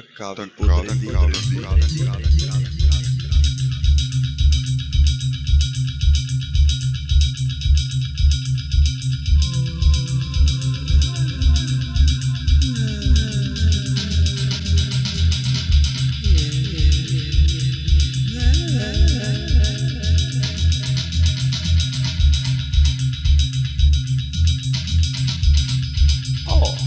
toccavi, potrei dire. Oh,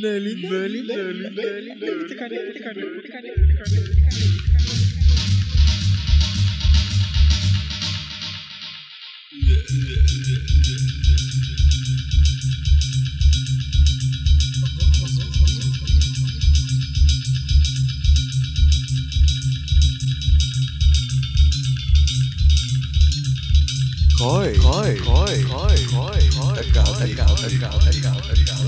Nelly, Nelly, Nelly, Nelly, Nelly, Nelly, Thank you. khỏi khỏi khỏi khỏi khỏi tất cả tất cả tất cả tất cả tất cả.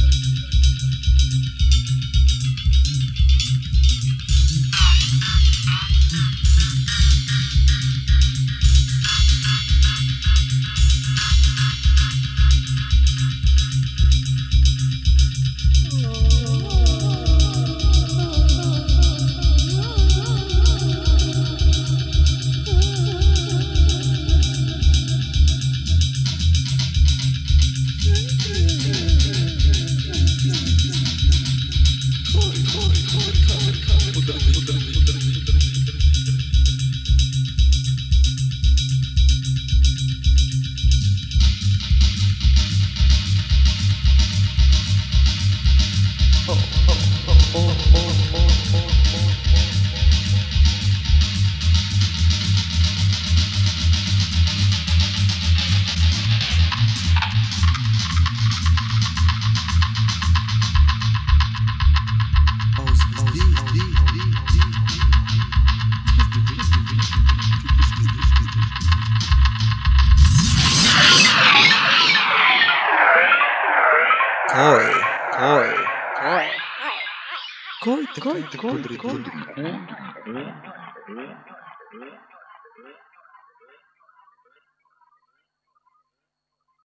書いて書いて書いて書いて。